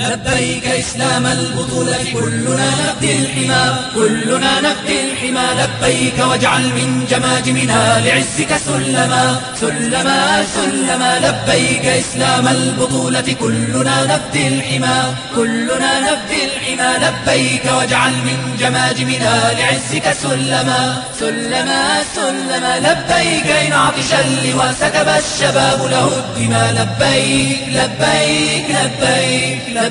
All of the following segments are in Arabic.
لبيك إسلام البطولة كلنا نفدي الحمى كلنا نفدي الحمى. لبيك واجعل من جماجمنا لعزك سلما سلما سلما. لبيك إسلام البطولة كلنا نفدي الحمى كلنا نفدي الحمى. لبيك واجعل من جماجمنا لعزك سلما سلما سلما. لبيك إن عطش اللواء سكب الشباب له الدماء. لبيك لبيك لبيك لبيك.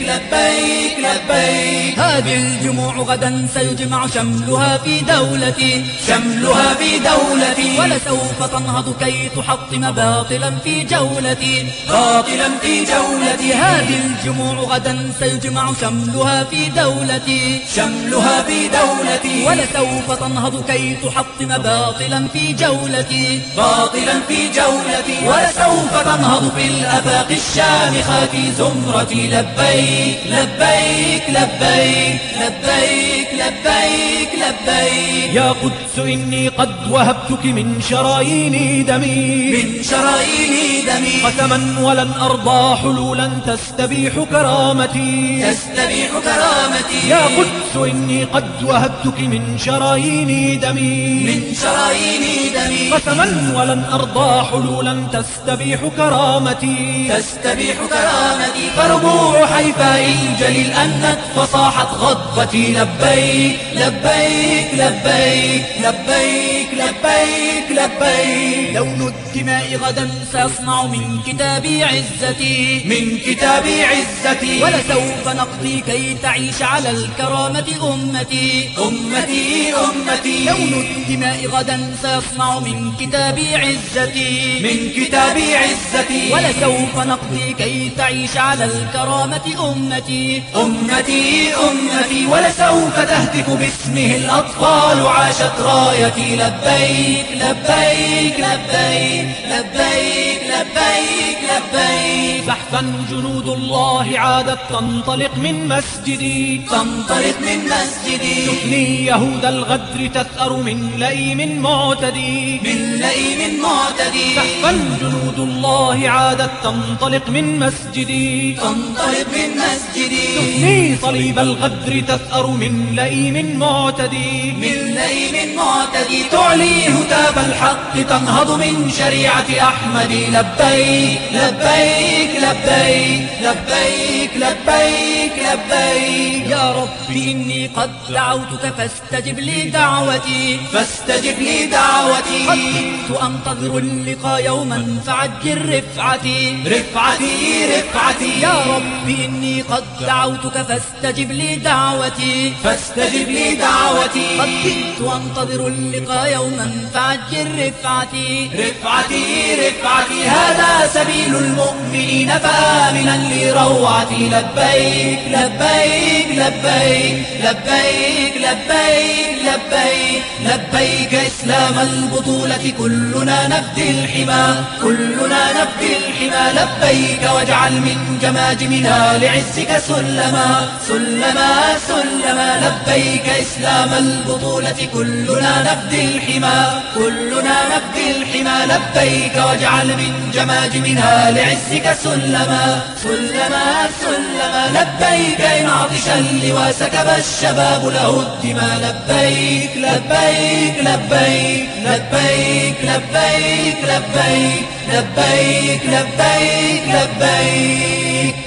لبيك لبيك هذه الجموع غدا سيجمع شملها في دولتي. شملها في دولتي. ولسوف تنهض كي تحطم باطلا في جولتي. باطلا في جولتي. هذه الجموع غدا سيجمع شملها في دولتي. شملها في دولتي. ولسوف تنهض كي تحطم باطلا في جولتي. باطلا في جولتي. ولسوف تنهض في الآفاق الشامخات زمرتي. لبيك لبيك لبيك لبيك لبيك لبيك. يا قدس إني قد وهبتك من شرايين دمي. من شرايين دمي. قسما ولن أرضى حلولا تستبيح كرامتي. تستبيح كرامتي. يا قدس إني قد وهبتك من شرايين دمي. من شرايين دمي. قسما ولن أرضى حلولا تستبيح كرامتي. تستبيح كرامتي. الأرض فربوع حيفاء الجليل أنت فصاحت غضبتي لبيك لبيك لبيك لبيك لبيك لبيك. لون الدماء غدا سيصنع من كتابي عزتي من كتابي عزتي. ولسوف نقضي كي تعيش على الكرامة أمتي أمتي أمتي. لون الدماء غدا سيصنع من كتابي عزتي من كتابي عزتي. ولسوف نقضي كي تعيش على الكرامة أمتي أمتي أمتي ولسوف تهتف باسمه الأطفال عاشت رايتي لبيك لبيك لبيك لبيك لبيك لبيك. بحثا جنود الله عادت تنطلق من مسجدي. تنطلق من مسجدي. تثني يهود الغدر تثأر من لئيم معتدي. من لئيم معتدي. بل جنود الله عادت تنطلق من مسجدي. تنطلق من مسجدي تثني صليب الغدر تثأر من لئيم معتدي. من لئيم معتدي. تعلي هتاف الحق تنهض من شريعة أحمد. لبيك لبيك لبيك لبيك لبيك لبيك. يا ربي إني قد دعوتك فاستجب لي دعوتي. فاستجب لي دعوتي. قد أنتظر اللقاء يوما فعجل رفعتي. رفعتي رفعتي. يا ربي إني قد دعوتك فاستجب لي دعوتي. فاستجب لي دعوتي. قد كنت أنتظر اللقاء يوما فعجل رفعتي. رفعتي رفعتي. هذا سبيل المؤمنين فآمنا لروعتي. لبيك لبيك لبيك لبيك لبيك لبيك. لبيك إسلام البطولة كلنا نفدي الحمى. كلنا نفدي الحمى. لبيك واجعل من جماجمنا. لعزك سلما سلما سلما. لبيك إسلام البطولة كلنا نفدي الحمى كلنا نفدي الحمى لبيك واجعل من جماجمنا لعزك سلما سلما سلما. لبيك إن عطش اللواء سكب الشباب له الدماء. لبيك لبيك لبيك لبيك لبيك لبيك لبيك لبيك لبيك.